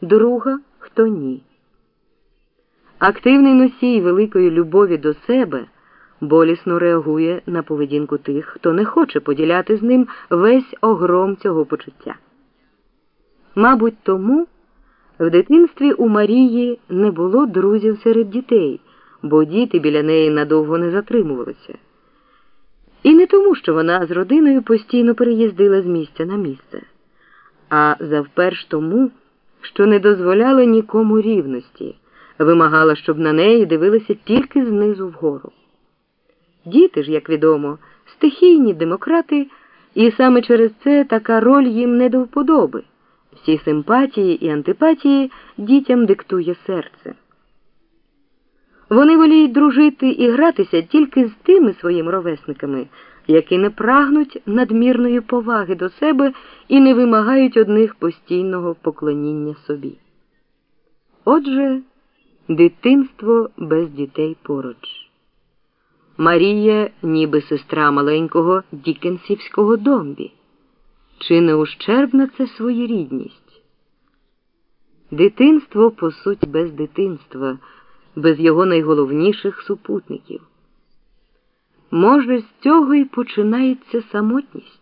друга хто ні. Активний носій великої любові до себе болісно реагує на поведінку тих, хто не хоче поділяти з ним весь огром цього почуття. Мабуть, тому в дитинстві у Марії не було друзів серед дітей, бо діти біля неї надовго не затримувалися. І не тому, що вона з родиною постійно переїздила з місця на місце, а завперш тому, що не дозволяла нікому рівності, вимагала, щоб на неї дивилися тільки знизу вгору. Діти ж, як відомо, стихійні демократи, і саме через це така роль їм не до вподоби. Всі симпатії і антипатії дітям диктує серце. Вони воліють дружити і гратися тільки з тими своїми ровесниками, які не прагнуть надмірної поваги до себе і не вимагають одних постійного поклоніння собі. Отже, дитинство без дітей поруч. Марія, ніби сестра маленького Дікенсівського домбі. Чи не ущербна це своєрідність? Дитинство, по суті, без дитинства, без його найголовніших супутників. Може, з цього і починається самотність.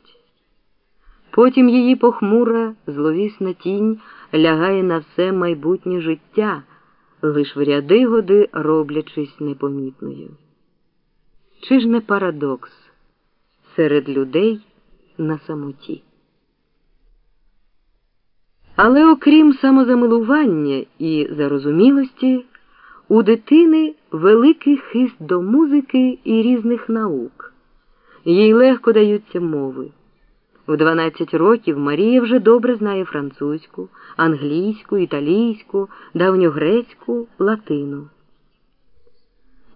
Потім її похмура, зловісна тінь лягає на все майбутнє життя, лиш в ряди годи роблячись непомітною. Чи ж не парадокс серед людей на самоті? Але окрім самозамилування і зарозумілості, у дитини великий хист до музики і різних наук. Їй легко даються мови. В 12 років Марія вже добре знає французьку, англійську, італійську, давньогрецьку, латину.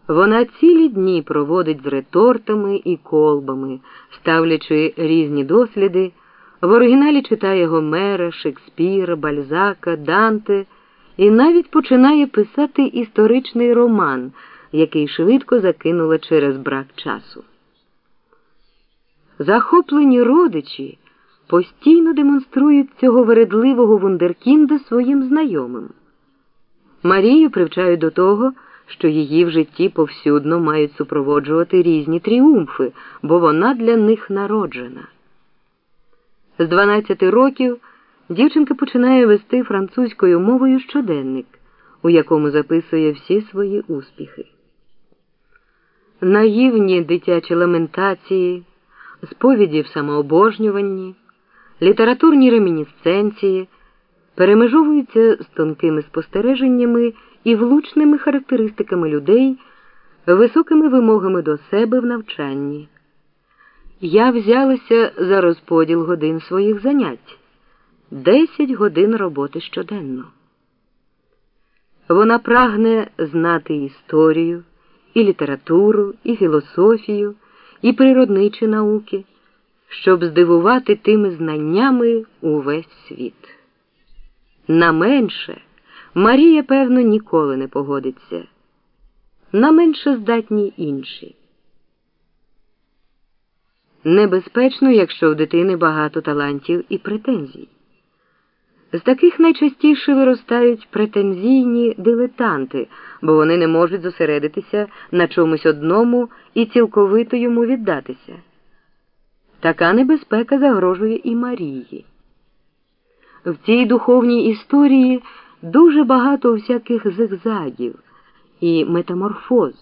Вона цілі дні проводить з ретортами і колбами, ставлячи різні досліди. В оригіналі читає Гомера, Шекспіра, Бальзака, Данте і навіть починає писати історичний роман, який швидко закинула через брак часу. Захоплені родичі постійно демонструють цього вередливого вундеркінда своїм знайомим. Марію привчають до того, що її в житті повсюдно мають супроводжувати різні тріумфи, бо вона для них народжена. З 12 років дівчинка починає вести французькою мовою щоденник, у якому записує всі свої успіхи. Наївні дитячі ламентації, сповіді в самообожнюванні, літературні ремінісценції перемежовуються з тонкими спостереженнями і влучними характеристиками людей, високими вимогами до себе в навчанні. Я взялася за розподіл годин своїх занять 10 годин роботи щоденно. Вона прагне знати історію, і літературу, і філософію, і природничі науки, щоб здивувати тими знаннями увесь світ. На менше Марія, певно, ніколи не погодиться. На менше здатні інші. Небезпечно, якщо в дитини багато талантів і претензій. З таких найчастіше виростають претензійні дилетанти, бо вони не можуть зосередитися на чомусь одному і цілковито йому віддатися. Така небезпека загрожує і Марії. В цій духовній історії дуже багато всяких зигзагів і метаморфоз,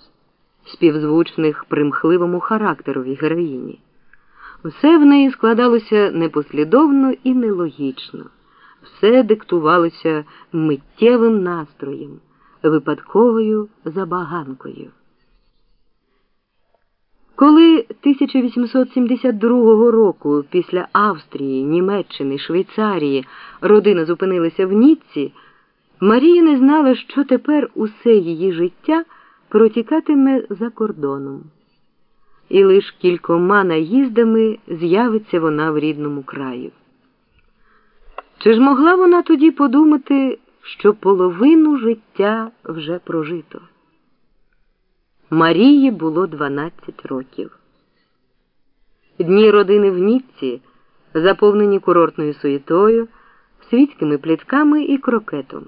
співзвучних примхливому характерові героїні. Все в неї складалося непослідовно і нелогічно, все диктувалося миттєвим настроєм, випадковою забаганкою. Коли 1872 року після Австрії, Німеччини, Швейцарії родина зупинилася в Ніцці, Марія не знала, що тепер усе її життя протікатиме за кордоном і лиш кількома наїздами з'явиться вона в рідному краю. Чи ж могла вона тоді подумати, що половину життя вже прожито? Марії було 12 років. Дні родини в Ніцці, заповнені курортною суєтою, світськими плітками і крокетом.